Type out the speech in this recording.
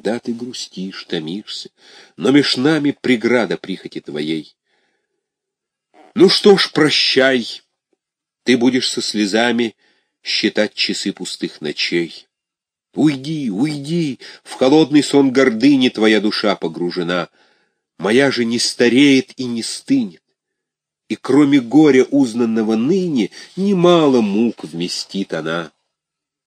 Да, ты грустишь, томишься, но меж нами преграда прихоти твоей. Ну что ж, прощай, ты будешь со слезами считать часы пустых ночей. Уйди, уйди, в холодный сон гордыни твоя душа погружена. Моя же не стареет и не стынет, и кроме горя, узнанного ныне, немало мук вместит она.